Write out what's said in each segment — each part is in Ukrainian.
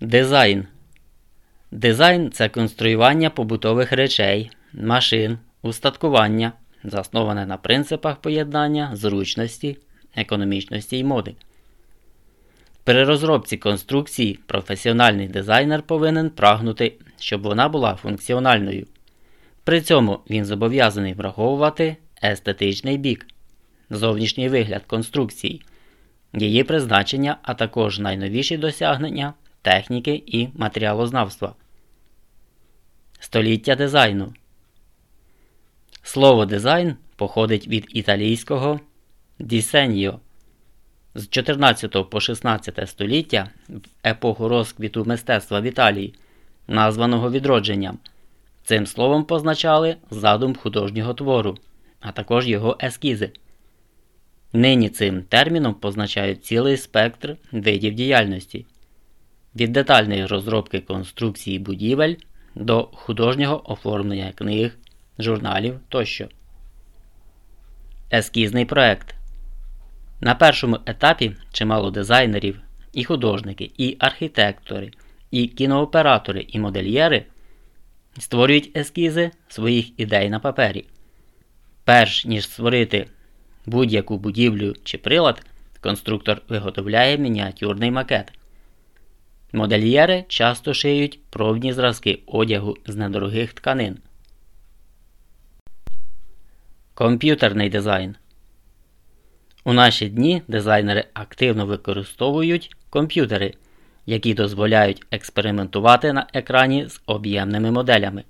Дизайн. Дизайн це конструювання побутових речей, машин, устаткування, засноване на принципах поєднання зручності, економічності і моди. При розробці конструкції професіональний дизайнер повинен прагнути, щоб вона була функціональною. При цьому він зобов'язаний враховувати естетичний бік, зовнішній вигляд конструкції, її призначення, а також найновіші досягнення техніки і матеріалознавства. Століття дизайну. Слово дизайн походить від італійського дісеньо. З 14 по 16 століття в епоху розквіту мистецтва в Італії, названого відродженням. Цим словом позначали задум художнього твору, а також його ескізи. Нині цим терміном позначають цілий спектр видів діяльності від детальної розробки конструкції будівель до художнього оформлення книг, журналів тощо. Ескізний проект на першому етапі чимало дизайнерів, і художники, і архітектори, і кінооператори, і модельєри створюють ескізи своїх ідей на папері. Перш ніж створити будь-яку будівлю чи прилад, конструктор виготовляє мініатюрний макет. Модельєри часто шиють пробні зразки одягу з недорогих тканин. Комп'ютерний дизайн у наші дні дизайнери активно використовують комп'ютери, які дозволяють експериментувати на екрані з об'ємними моделями.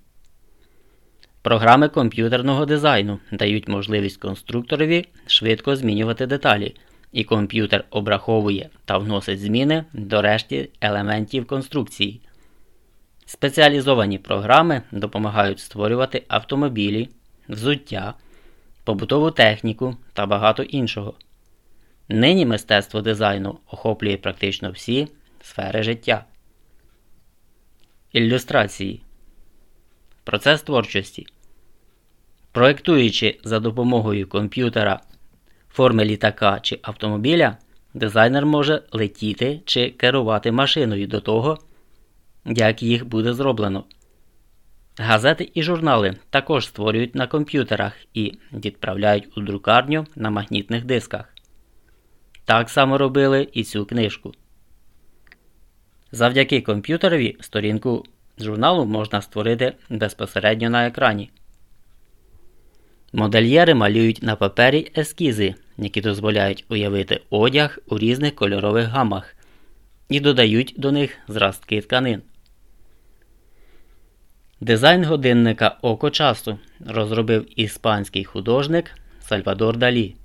Програми комп'ютерного дизайну дають можливість конструкторові швидко змінювати деталі, і комп'ютер обраховує та вносить зміни до решті елементів конструкції. Спеціалізовані програми допомагають створювати автомобілі, взуття, побутову техніку та багато іншого. Нині мистецтво дизайну охоплює практично всі сфери життя. Ілюстрації. Процес творчості. Проєктуючи за допомогою комп'ютера форми літака чи автомобіля, дизайнер може летіти чи керувати машиною до того, як їх буде зроблено. Газети і журнали також створюють на комп'ютерах і відправляють у друкарню на магнітних дисках. Так само робили і цю книжку. Завдяки комп'ютерові сторінку журналу можна створити безпосередньо на екрані. Модельєри малюють на папері ескізи, які дозволяють уявити одяг у різних кольорових гамах і додають до них зразки тканин. Дизайн годинника Око часу розробив іспанський художник Сальвадор Далі.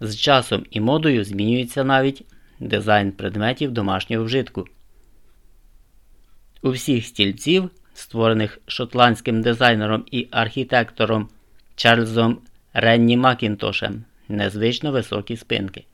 З часом і модою змінюється навіть дизайн предметів домашнього вжитку. У всіх стільців, створених шотландським дизайнером і архітектором Чарльзом Ренні Макінтошем, незвично високі спинки.